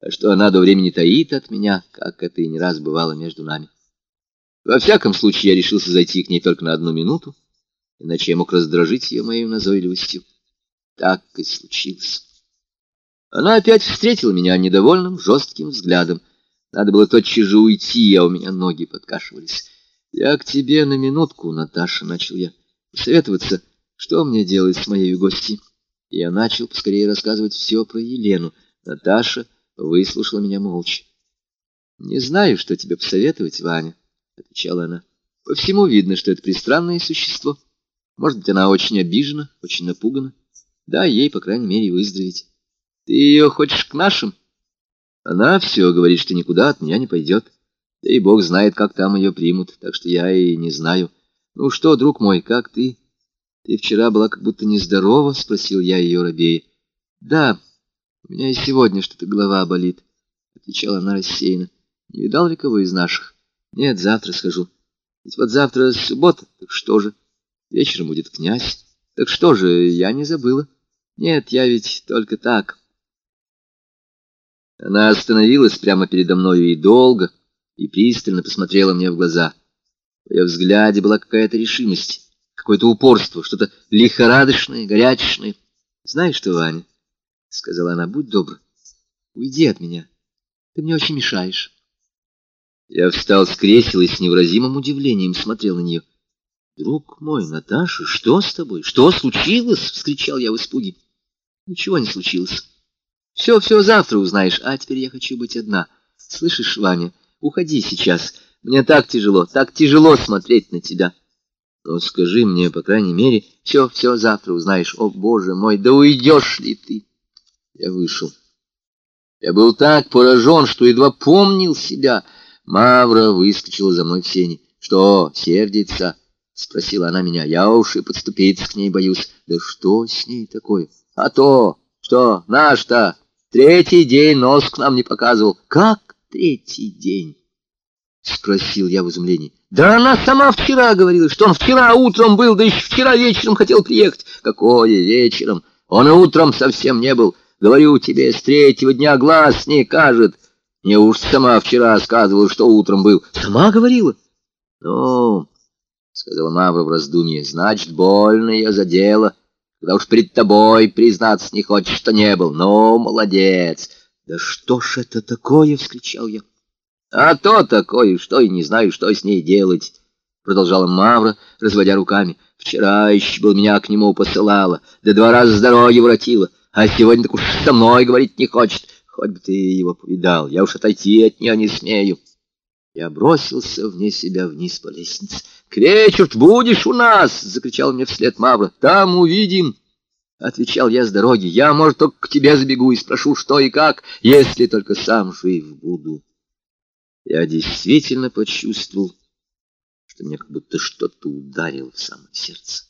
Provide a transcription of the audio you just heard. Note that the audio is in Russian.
а что она до времени таит от меня, как это и не раз бывало между нами. Во всяком случае, я решился зайти к ней только на одну минуту, иначе я мог раздражить ее моей назойливостью. Так и случилось. Она опять встретила меня недовольным, жестким взглядом. Надо было тотчас же уйти, а у меня ноги подкашивались. «Я к тебе на минутку, Наташа», — начал я, — «посоветоваться, что мне делать с моей гостьей». Я начал поскорее рассказывать все про Елену. Наташа выслушала меня молча. «Не знаю, что тебе посоветовать, Ваня», — отвечала она. «По всему видно, что это пристранное существо. Может быть, она очень обижена, очень напугана. Да, ей, по крайней мере, выздороветь. Ты ее хочешь к нашим?» Она все говорит, что никуда от меня не пойдет. Да и бог знает, как там ее примут, так что я и не знаю. Ну что, друг мой, как ты?» «Ты вчера была как будто нездорова?» — спросил я ее рабея. «Да, у меня и сегодня что-то голова болит», — отвечала она рассеянно. «Не видал ли кого из наших?» «Нет, завтра схожу. Ведь вот завтра суббота, так что же? Вечером будет князь. Так что же, я не забыла. Нет, я ведь только так». Она остановилась прямо передо мною и долго, и пристально посмотрела мне в глаза. В ее взгляде была какая-то решимость какое-то упорство, что-то лихорадочное, горячечное. «Знаешь что, Ваня?» — сказала она, — «будь добр, уйди от меня. Ты мне очень мешаешь». Я встал с кресела и с невыразимым удивлением смотрел на нее. «Друг мой, Наташа, что с тобой? Что случилось?» — вскричал я в испуге. «Ничего не случилось. Все-все завтра узнаешь, а теперь я хочу быть одна. Слышишь, Ваня, уходи сейчас. Мне так тяжело, так тяжело смотреть на тебя». Но скажи мне, по крайней мере, все, все завтра узнаешь. О, боже мой, да уйдешь ли ты? Я вышел. Я был так поражен, что едва помнил себя. Мавра выскочила за мной в сени. Что, сердится? Спросила она меня. Я уж и подступиться к ней боюсь. Да что с ней такое? А то, что наш-то третий день нос к нам не показывал. Как третий день? Спросил я в изумлении. Да она сама вчера говорила, что он вчера утром был, да еще вчера вечером хотел приехать. Какое вечером? Он и утром совсем не был. Говорю тебе, с третьего дня глаз не кажет. Мне уж сама вчера сказывала, что утром был. Сама говорила? Ну, сказала Мавра в раздумье, значит, больно я задела. Когда уж перед тобой признаться не хочешь, что не был. Ну, молодец. Да что ж это такое? — вскричал я. А то такое, что и не знаю, что с ней делать, — продолжала Мавра, разводя руками. Вчера еще был меня к нему посылала, да два раза здоровье воротила, а сегодня так уж со мной говорить не хочет. Хоть бы ты его повидал, я уж отойти от нее не смею. Я бросился вне себя вниз по лестнице. — К будешь у нас! — закричал мне вслед Мавра. — Там увидим! — отвечал я с дороги. — Я, может, только к тебе забегу и спрошу, что и как, если только сам жив буду. Я действительно почувствовал, что меня как будто что-то ударило в самое сердце.